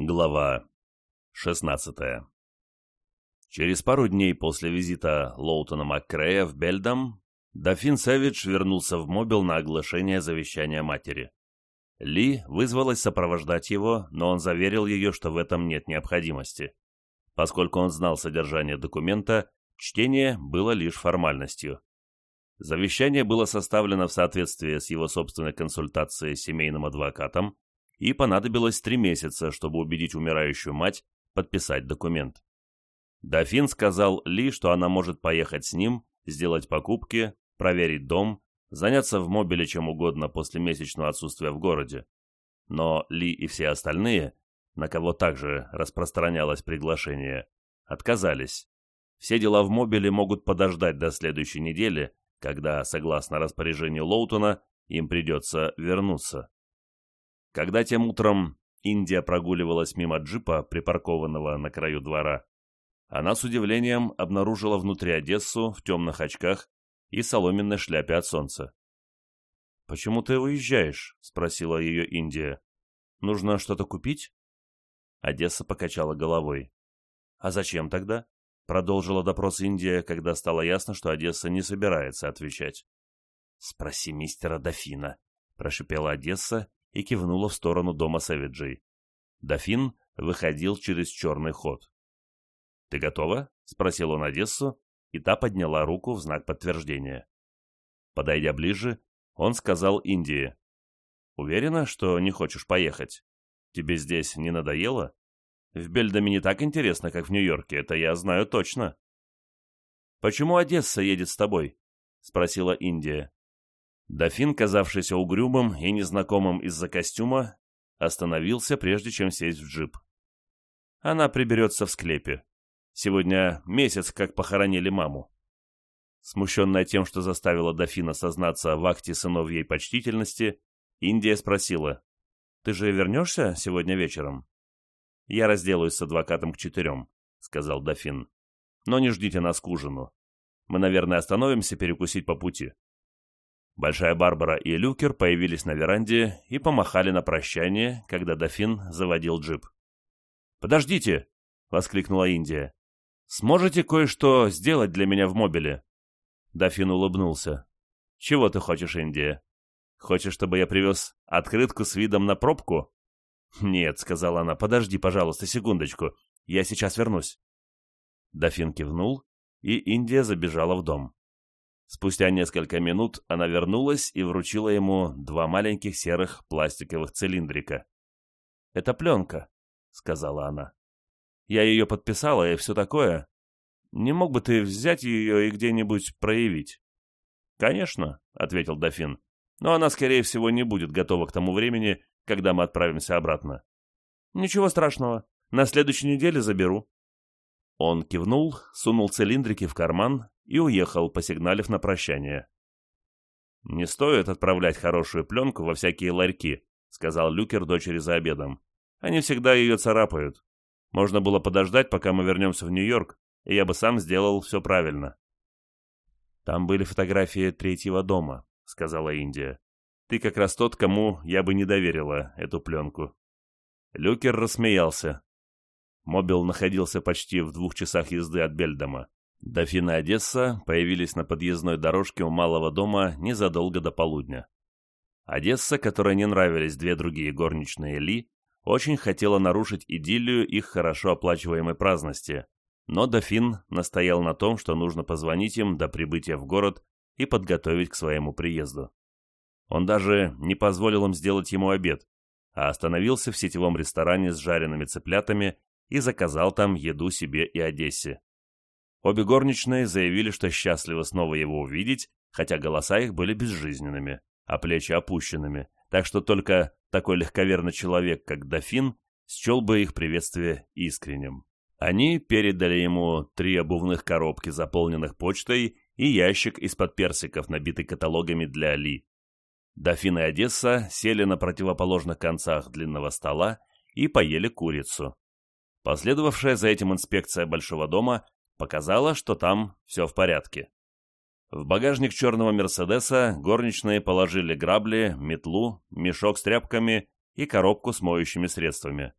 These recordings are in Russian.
Глава 16 Через пару дней после визита Лоутона МакКрея в Бельдам, дофин Сэвидж вернулся в Мобил на оглашение завещания матери. Ли вызвалась сопровождать его, но он заверил ее, что в этом нет необходимости. Поскольку он знал содержание документа, чтение было лишь формальностью. Завещание было составлено в соответствии с его собственной консультацией с семейным адвокатом, и понадобилось три месяца, чтобы убедить умирающую мать подписать документ. Дофин сказал Ли, что она может поехать с ним, сделать покупки, проверить дом, заняться в мобиле чем угодно после месячного отсутствия в городе. Но Ли и все остальные, на кого также распространялось приглашение, отказались. Все дела в мобиле могут подождать до следующей недели, когда, согласно распоряжению Лоутона, им придется вернуться. Когда тем утром Индия прогуливалась мимо джипа, припаркованного на краю двора, она с удивлением обнаружила внутри Одессу в темных очках и соломенной шляпе от солнца. «Почему ты уезжаешь?» — спросила ее Индия. «Нужно что-то купить?» Одесса покачала головой. «А зачем тогда?» — продолжила допрос Индия, когда стало ясно, что Одесса не собирается отвечать. «Спроси мистера Дофина», — прошипела Одесса и кивнула в сторону дома Сэвиджей. Дофин выходил через черный ход. «Ты готова?» — спросил он Одессу, и та подняла руку в знак подтверждения. Подойдя ближе, он сказал Индии. «Уверена, что не хочешь поехать? Тебе здесь не надоело? В Бельдаме не так интересно, как в Нью-Йорке, это я знаю точно». «Почему Одесса едет с тобой?» — спросила Индия. Дофин, казавшийся угрюмым и незнакомым из-за костюма, остановился, прежде чем сесть в джип. Она приберется в склепе. Сегодня месяц, как похоронили маму. Смущенная тем, что заставила дофина сознаться в акте сыновьей почтительности, Индия спросила, «Ты же вернешься сегодня вечером?» «Я разделаюсь с адвокатом к четырем», — сказал дофин. «Но не ждите нас к ужину. Мы, наверное, остановимся перекусить по пути». Большая Барбара и Люкер появились на веранде и помахали на прощание, когда дофин заводил джип. «Подождите!» — воскликнула Индия. «Сможете кое-что сделать для меня в мобиле?» Дофин улыбнулся. «Чего ты хочешь, Индия? Хочешь, чтобы я привез открытку с видом на пробку?» «Нет», — сказала она, — «подожди, пожалуйста, секундочку. Я сейчас вернусь». Дофин кивнул, и Индия забежала в дом. Спустя несколько минут она вернулась и вручила ему два маленьких серых пластиковых цилиндрика. «Это пленка», — сказала она. «Я ее подписала и все такое. Не мог бы ты взять ее и где-нибудь проявить?» «Конечно», — ответил дофин. «Но она, скорее всего, не будет готова к тому времени, когда мы отправимся обратно». «Ничего страшного. На следующей неделе заберу». Он кивнул, сунул цилиндрики в карман и уехал, посигналив на прощание. «Не стоит отправлять хорошую пленку во всякие ларьки», — сказал Люкер дочери за обедом. «Они всегда ее царапают. Можно было подождать, пока мы вернемся в Нью-Йорк, и я бы сам сделал все правильно». «Там были фотографии третьего дома», — сказала Индия. «Ты как раз тот, кому я бы не доверила эту пленку». Люкер рассмеялся. Мобил находился почти в двух часах езды от Бельдома. Дофин и Одесса появились на подъездной дорожке у малого дома незадолго до полудня. Одесса, которой не нравились две другие горничные Ли, очень хотела нарушить идиллию их хорошо оплачиваемой праздности, но дофин настоял на том, что нужно позвонить им до прибытия в город и подготовить к своему приезду. Он даже не позволил им сделать ему обед, а остановился в сетевом ресторане с жареными цыплятами и заказал там еду себе и Одессе. Обе горничные заявили, что счастливы снова его увидеть, хотя голоса их были безжизненными, а плечи опущенными, так что только такой легковерный человек, как дофин, счел бы их приветствие искренним. Они передали ему три обувных коробки, заполненных почтой, и ящик из-под персиков, набитый каталогами для Али. Дофин и Одесса сели на противоположных концах длинного стола и поели курицу. Последовавшая за этим инспекция Большого дома показала, что там все в порядке. В багажник черного «Мерседеса» горничные положили грабли, метлу, мешок с тряпками и коробку с моющими средствами.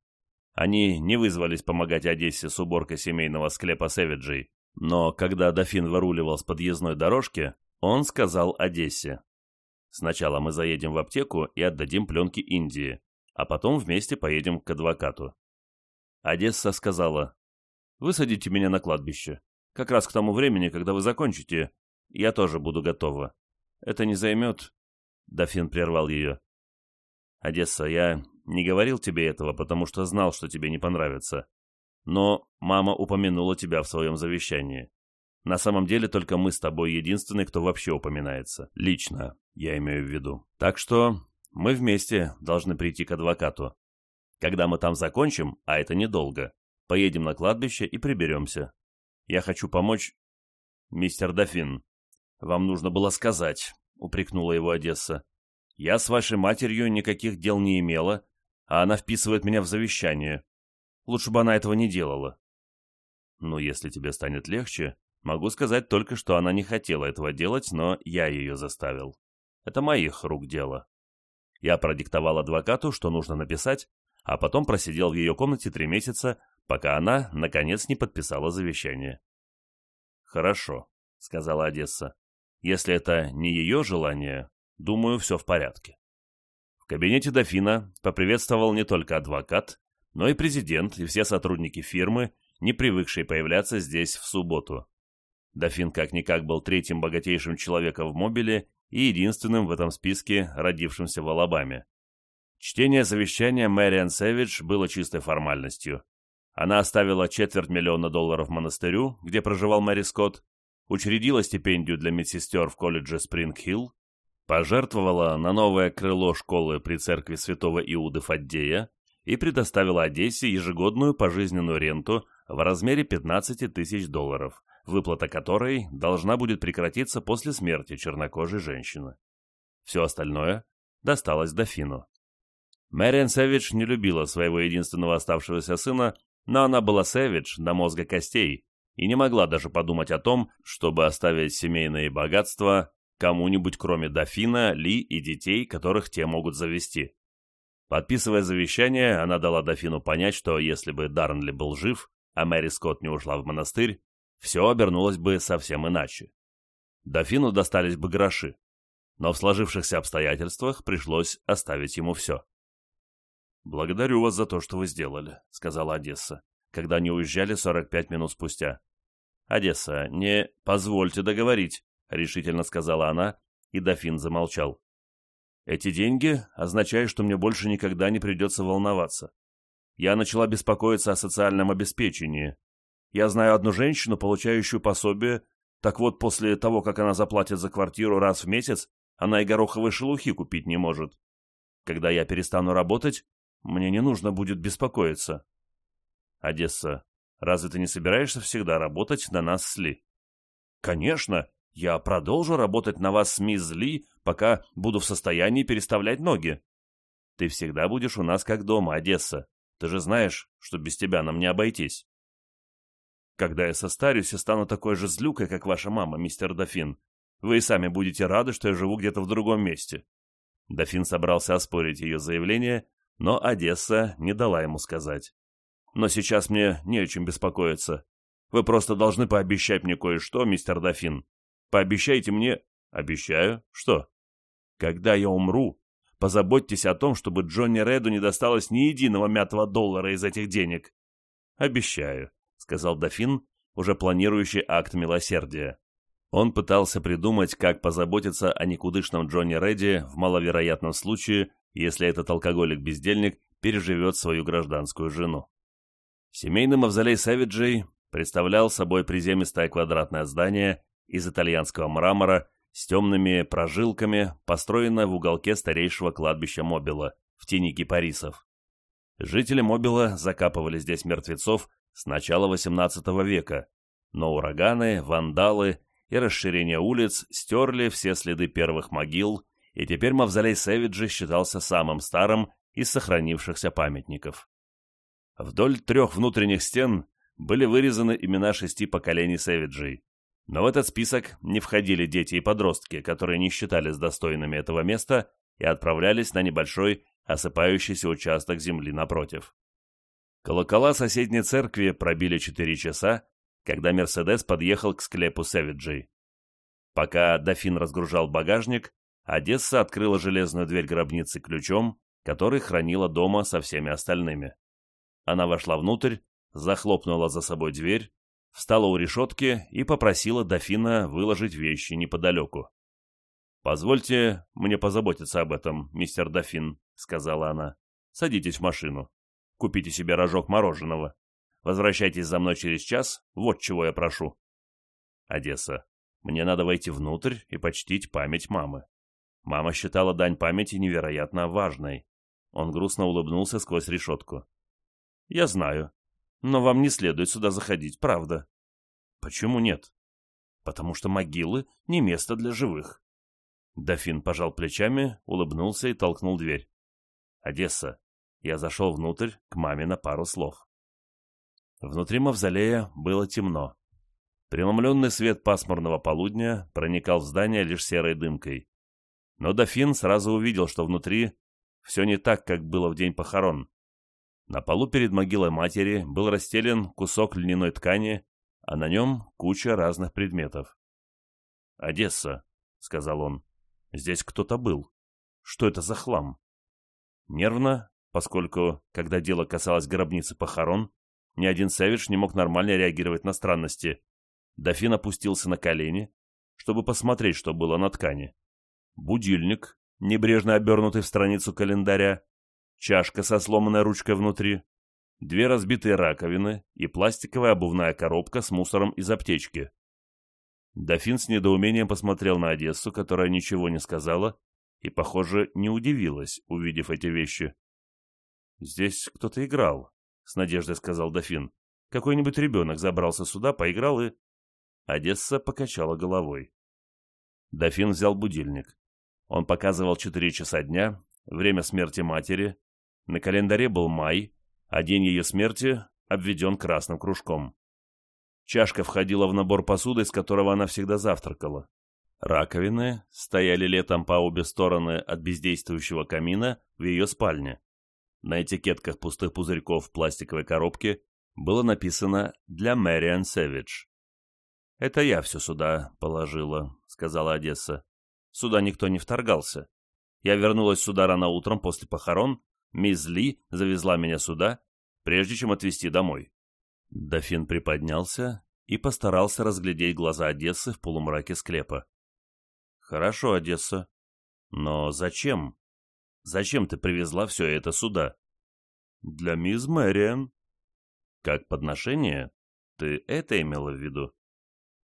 Они не вызвались помогать Одессе с уборкой семейного склепа Сэвиджей, но когда дофин выруливал с подъездной дорожки, он сказал Одессе. «Сначала мы заедем в аптеку и отдадим пленки Индии, а потом вместе поедем к адвокату». Одесса сказала, «Высадите меня на кладбище. Как раз к тому времени, когда вы закончите, я тоже буду готова. Это не займет...» Дофин прервал ее. «Одесса, я не говорил тебе этого, потому что знал, что тебе не понравится. Но мама упомянула тебя в своем завещании. На самом деле только мы с тобой единственные, кто вообще упоминается. Лично, я имею в виду. Так что мы вместе должны прийти к адвокату. Когда мы там закончим, а это недолго, поедем на кладбище и приберемся. Я хочу помочь... Мистер Дофин, вам нужно было сказать, упрекнула его Одесса. Я с вашей матерью никаких дел не имела, а она вписывает меня в завещание. Лучше бы она этого не делала. Ну, если тебе станет легче, могу сказать только, что она не хотела этого делать, но я ее заставил. Это моих рук дело. Я продиктовал адвокату, что нужно написать, а потом просидел в ее комнате три месяца, пока она, наконец, не подписала завещание. «Хорошо», — сказала Одесса. «Если это не ее желание, думаю, все в порядке». В кабинете дофина поприветствовал не только адвокат, но и президент, и все сотрудники фирмы, не привыкшие появляться здесь в субботу. Дофин как-никак был третьим богатейшим человеком в мобиле и единственным в этом списке, родившимся в Алабаме. Чтение завещания Мэриан Сэвидж было чистой формальностью. Она оставила четверть миллиона долларов монастырю, где проживал Мэри Скотт, учредила стипендию для медсестер в колледже Спринг-Хилл, пожертвовала на новое крыло школы при церкви святого Иуды Фаддея, и предоставила Одессе ежегодную пожизненную ренту в размере 15 тысяч долларов, выплата которой должна будет прекратиться после смерти чернокожей женщины. Все остальное досталось дофину. Мэриан Сэвидж не любила своего единственного оставшегося сына, но она была Сэвидж до мозга костей и не могла даже подумать о том, чтобы оставить семейные богатства кому-нибудь кроме дофина, Ли и детей, которых те могут завести. Подписывая завещание, она дала дофину понять, что если бы Дарнли был жив, а Мэри Скотт не ушла в монастырь, все обернулось бы совсем иначе. Дофину достались бы гроши, но в сложившихся обстоятельствах пришлось оставить ему все. «Благодарю вас за то, что вы сделали», — сказала Одесса, когда они уезжали 45 минут спустя. «Одесса, не позвольте договорить», — решительно сказала она, и дофин замолчал. Эти деньги означают, что мне больше никогда не придется волноваться. Я начала беспокоиться о социальном обеспечении. Я знаю одну женщину, получающую пособие, так вот, после того, как она заплатит за квартиру раз в месяц, она и гороховой шелухи купить не может. Когда я перестану работать, мне не нужно будет беспокоиться. Одесса, разве ты не собираешься всегда работать на нас с Ли? Конечно, я продолжу работать на вас с мисс Ли, пока буду в состоянии переставлять ноги. Ты всегда будешь у нас как дома, Одесса. Ты же знаешь, что без тебя нам не обойтись. Когда я состарюсь и стану такой же злюкой, как ваша мама, мистер Дофин, вы и сами будете рады, что я живу где-то в другом месте. Дофин собрался оспорить ее заявление, но Одесса не дала ему сказать. Но сейчас мне не о чем беспокоиться. Вы просто должны пообещать мне кое-что, мистер Дофин. Пообещайте мне... Обещаю. Что? Когда я умру, позаботьтесь о том, чтобы Джонни Реду не досталось ни единого мятого доллара из этих денег. Обещаю, сказал дофин, уже планирующий акт милосердия. Он пытался придумать, как позаботиться о никудышном Джонни Редди в маловероятном случае, если этот алкоголик-бездельник переживет свою гражданскую жену. Семейный мавзолей Савиджей представлял собой приземистое квадратное здание из итальянского мрамора с темными прожилками, построенное в уголке старейшего кладбища Мобила в тени кипарисов. Жители Мобила закапывали здесь мертвецов с начала XVIII века, но ураганы, вандалы и расширение улиц стерли все следы первых могил, и теперь мавзолей Сэвиджи считался самым старым из сохранившихся памятников. Вдоль трех внутренних стен были вырезаны имена шести поколений Сэвиджей, но в этот список не входили дети и подростки, которые не считались достойными этого места и отправлялись на небольшой осыпающийся участок земли напротив. Колокола соседней церкви пробили четыре часа, когда «Мерседес» подъехал к склепу Сэвиджей. Пока дофин разгружал багажник, Одесса открыла железную дверь гробницы ключом, который хранила дома со всеми остальными. Она вошла внутрь, захлопнула за собой дверь, встала у решетки и попросила дофина выложить вещи неподалеку. «Позвольте мне позаботиться об этом, мистер дофин», — сказала она. «Садитесь в машину. Купите себе рожок мороженого. Возвращайтесь за мной через час, вот чего я прошу». Одесса. Мне надо войти внутрь и почтить память мамы. Мама считала дань памяти невероятно важной. Он грустно улыбнулся сквозь решетку. «Я знаю. Но вам не следует сюда заходить, правда». «Почему нет?» «Потому что могилы — не место для живых». Дофин пожал плечами, улыбнулся и толкнул дверь. «Одесса». Я зашел внутрь, к маме на пару слов. Внутри мавзолея было темно. Преломленный свет пасмурного полудня проникал в здание лишь серой дымкой. Но дофин сразу увидел, что внутри все не так, как было в день похорон. На полу перед могилой матери был расстелен кусок льняной ткани, а на нем куча разных предметов. «Одесса», — сказал он, — «здесь кто-то был. Что это за хлам?» Нервно, поскольку, когда дело касалось гробницы похорон, ни один Сэвидж не мог нормально реагировать на странности. Дофин опустился на колени, чтобы посмотреть, что было на ткани. Будильник, небрежно обернутый в страницу календаря, чашка со сломанной ручкой внутри, две разбитые раковины и пластиковая обувная коробка с мусором из аптечки. Дофин с недоумением посмотрел на Одессу, которая ничего не сказала и, похоже, не удивилась, увидев эти вещи. «Здесь кто-то играл», — с надеждой сказал дофин. «Какой-нибудь ребенок забрался сюда, поиграл и...» Одесса покачала головой. Дофин взял будильник. Он показывал четыре часа дня, время смерти матери. На календаре был май, а день ее смерти обведен красным кружком. Чашка входила в набор посуды, из которого она всегда завтракала. Раковины стояли летом по обе стороны от бездействующего камина в ее спальне. На этикетках пустых пузырьков в пластиковой коробке было написано «Для Мэриан Сэвидж». «Это я все сюда положила», — сказала Одесса. «Сюда никто не вторгался. Я вернулась сюда рано утром после похорон. Мисс Ли завезла меня сюда, прежде чем отвезти домой». Дофин приподнялся и постарался разглядеть глаза Одессы в полумраке склепа. «Хорошо, Одесса. Но зачем?» Зачем ты привезла все это сюда?» «Для мисс Мэриан». «Как подношение? Ты это имела в виду?»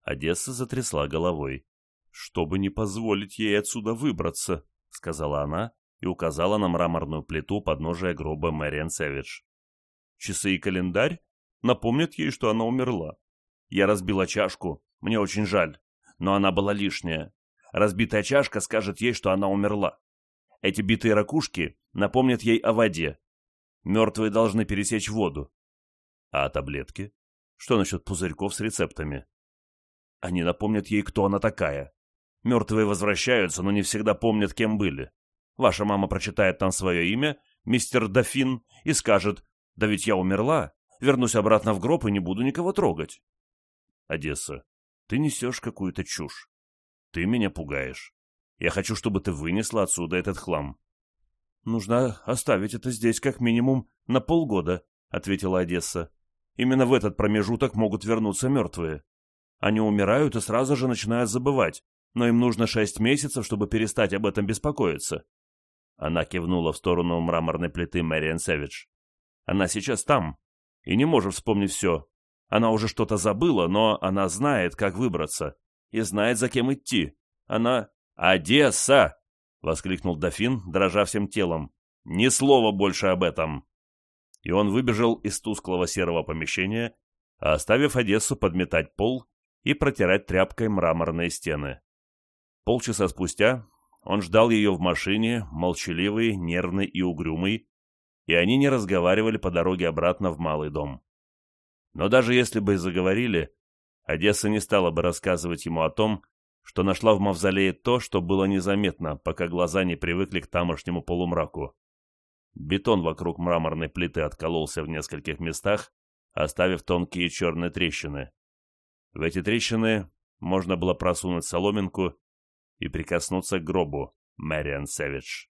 Одесса затрясла головой. «Чтобы не позволить ей отсюда выбраться», — сказала она и указала на мраморную плиту подножия гроба Мэриан Сэвидж. «Часы и календарь напомнят ей, что она умерла. Я разбила чашку, мне очень жаль, но она была лишняя. Разбитая чашка скажет ей, что она умерла. Эти битые ракушки напомнят ей о воде. Мертвые должны пересечь воду. А таблетки? Что насчет пузырьков с рецептами? Они напомнят ей, кто она такая. Мертвые возвращаются, но не всегда помнят, кем были. Ваша мама прочитает там свое имя, мистер Дофин, и скажет, «Да ведь я умерла, вернусь обратно в гроб и не буду никого трогать». Одесса, ты несешь какую-то чушь. Ты меня пугаешь. Я хочу, чтобы ты вынесла отсюда этот хлам». «Нужно оставить это здесь как минимум на полгода», — ответила Одесса. «Именно в этот промежуток могут вернуться мертвые. Они умирают и сразу же начинают забывать, но им нужно шесть месяцев, чтобы перестать об этом беспокоиться». Она кивнула в сторону мраморной плиты Мэриан Сэвидж. «Она сейчас там и не может вспомнить все. Она уже что-то забыла, но она знает, как выбраться, и знает, за кем идти. Она...» «Одесса!» — воскликнул дофин, дрожа всем телом. «Ни слова больше об этом!» И он выбежал из тусклого серого помещения, оставив Одессу подметать пол и протирать тряпкой мраморные стены. Полчаса спустя он ждал ее в машине, молчаливый, нервный и угрюмый, и они не разговаривали по дороге обратно в малый дом. Но даже если бы и заговорили, Одесса не стала бы рассказывать ему о том, что нашла в мавзолее то, что было незаметно, пока глаза не привыкли к тамошнему полумраку. Бетон вокруг мраморной плиты откололся в нескольких местах, оставив тонкие черные трещины. В эти трещины можно было просунуть соломинку и прикоснуться к гробу Мэриан Сэвидж.